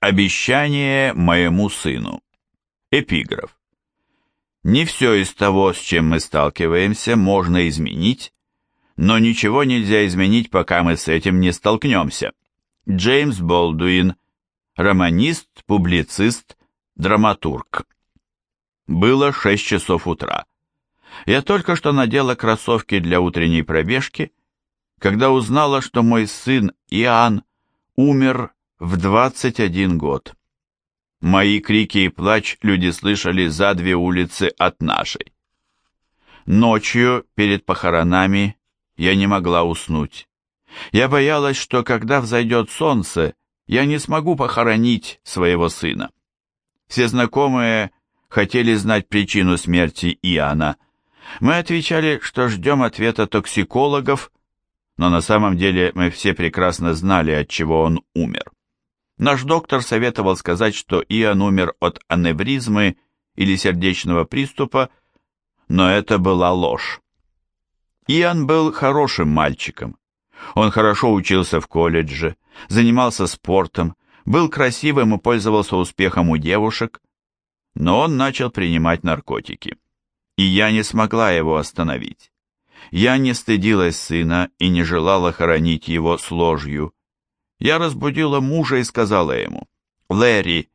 Обещание моему сыну. Эпиграф. Не все из того, с чем мы сталкиваемся, можно изменить, но ничего нельзя изменить, пока мы с этим не столкнемся. Джеймс Болдуин, романист, публицист, драматург. Было 6 часов утра. Я только что надела кроссовки для утренней пробежки, когда узнала, что мой сын Иоанн умер в 21 год. Мои крики и плач люди слышали за две улицы от нашей. Ночью, перед похоронами, я не могла уснуть. Я боялась, что когда взойдет солнце, я не смогу похоронить своего сына. Все знакомые хотели знать причину смерти Иоанна. Мы отвечали, что ждем ответа токсикологов, но на самом деле мы все прекрасно знали, от чего он умер. Наш доктор советовал сказать, что Иоанн умер от аневризмы или сердечного приступа, но это была ложь. Иоанн был хорошим мальчиком. Он хорошо учился в колледже, занимался спортом, был красивым и пользовался успехом у девушек, но он начал принимать наркотики. И я не смогла его остановить. Я не стыдилась сына и не желала хоронить его с ложью. Я разбудила мужа и сказала ему, «Лэри,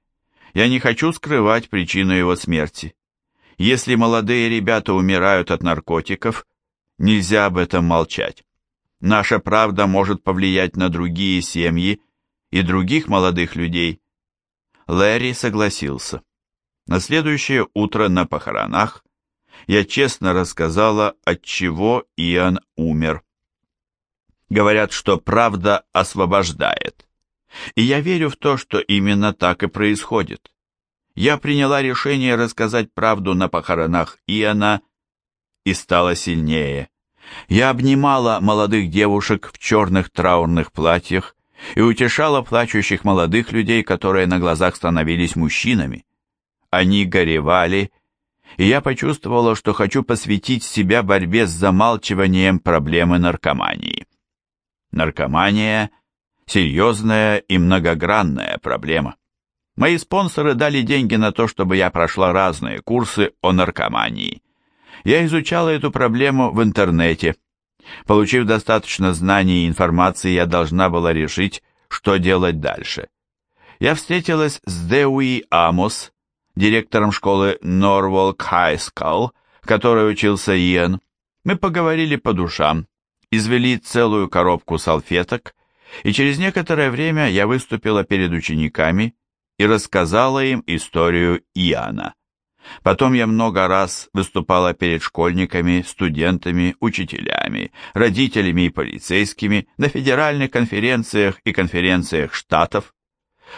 я не хочу скрывать причину его смерти. Если молодые ребята умирают от наркотиков, нельзя об этом молчать. Наша правда может повлиять на другие семьи и других молодых людей». Лэри согласился. На следующее утро на похоронах я честно рассказала, от чего Иоанн умер. Говорят, что правда освобождает. И я верю в то, что именно так и происходит. Я приняла решение рассказать правду на похоронах Иоанна и стала сильнее. Я обнимала молодых девушек в черных траурных платьях и утешала плачущих молодых людей, которые на глазах становились мужчинами. Они горевали, и я почувствовала, что хочу посвятить себя борьбе с замалчиванием проблемы наркомании. Наркомания – серьезная и многогранная проблема. Мои спонсоры дали деньги на то, чтобы я прошла разные курсы о наркомании. Я изучала эту проблему в интернете. Получив достаточно знаний и информации, я должна была решить, что делать дальше. Я встретилась с Деуи Амос, директором школы Норволк Хайскал, в которой учился Иэн. Мы поговорили по душам, извели целую коробку салфеток, и через некоторое время я выступила перед учениками и рассказала им историю Иоанна. Потом я много раз выступала перед школьниками, студентами, учителями, родителями и полицейскими на федеральных конференциях и конференциях штатов.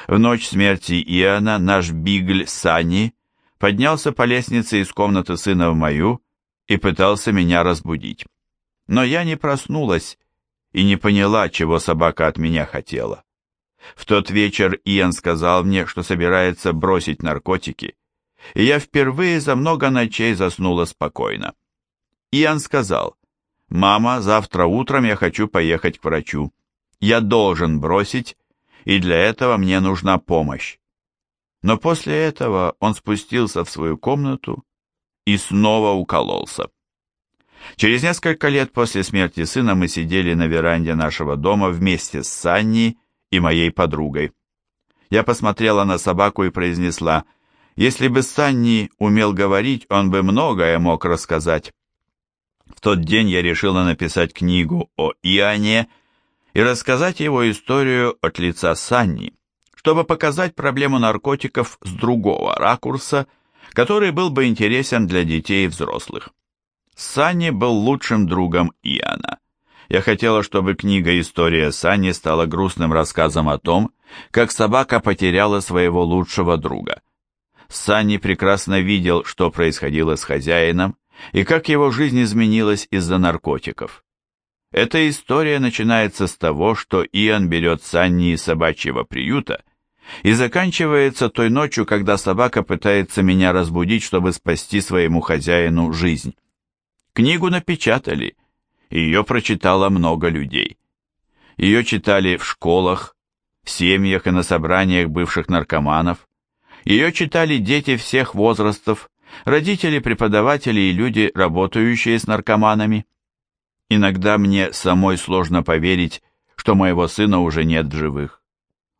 В ночь смерти Иоанна наш бигль Сани поднялся по лестнице из комнаты сына в мою и пытался меня разбудить но я не проснулась и не поняла, чего собака от меня хотела. В тот вечер Иэн сказал мне, что собирается бросить наркотики, и я впервые за много ночей заснула спокойно. Иэн сказал, «Мама, завтра утром я хочу поехать к врачу. Я должен бросить, и для этого мне нужна помощь». Но после этого он спустился в свою комнату и снова укололся. Через несколько лет после смерти сына мы сидели на веранде нашего дома вместе с Санни и моей подругой. Я посмотрела на собаку и произнесла, если бы Санни умел говорить, он бы многое мог рассказать. В тот день я решила написать книгу о Иоанне и рассказать его историю от лица Санни, чтобы показать проблему наркотиков с другого ракурса, который был бы интересен для детей и взрослых. Санни был лучшим другом Иоанна. Я хотела, чтобы книга «История Санни» стала грустным рассказом о том, как собака потеряла своего лучшего друга. Санни прекрасно видел, что происходило с хозяином, и как его жизнь изменилась из-за наркотиков. Эта история начинается с того, что Иоанн берет Санни из собачьего приюта и заканчивается той ночью, когда собака пытается меня разбудить, чтобы спасти своему хозяину жизнь. Книгу напечатали, ее прочитало много людей. Ее читали в школах, в семьях и на собраниях бывших наркоманов. Ее читали дети всех возрастов, родители, преподаватели и люди, работающие с наркоманами. Иногда мне самой сложно поверить, что моего сына уже нет в живых.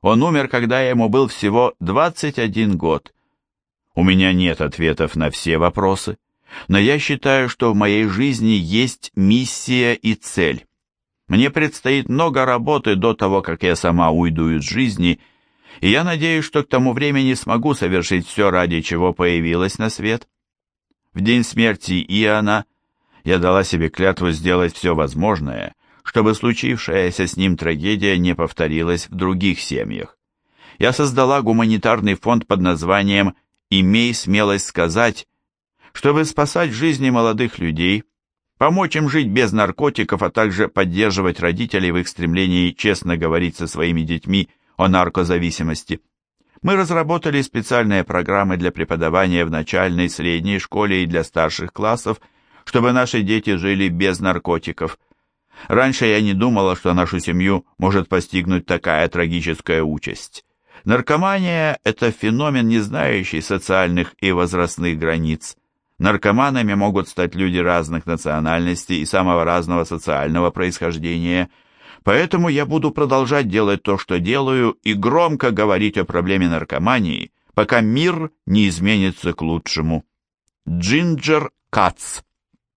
Он умер, когда ему был всего 21 год. У меня нет ответов на все вопросы, но я считаю, что в моей жизни есть миссия и цель. Мне предстоит много работы до того, как я сама уйду из жизни, и я надеюсь, что к тому времени смогу совершить все, ради чего появилась на свет. В день смерти Иоанна я дала себе клятву сделать все возможное, чтобы случившаяся с ним трагедия не повторилась в других семьях. Я создала гуманитарный фонд под названием «Имей смелость сказать», чтобы спасать жизни молодых людей, помочь им жить без наркотиков, а также поддерживать родителей в их стремлении честно говорить со своими детьми о наркозависимости. Мы разработали специальные программы для преподавания в начальной, средней школе и для старших классов, чтобы наши дети жили без наркотиков. Раньше я не думала, что нашу семью может постигнуть такая трагическая участь. Наркомания – это феномен, не знающий социальных и возрастных границ. Наркоманами могут стать люди разных национальностей и самого разного социального происхождения. Поэтому я буду продолжать делать то, что делаю, и громко говорить о проблеме наркомании, пока мир не изменится к лучшему. Джинджер Кац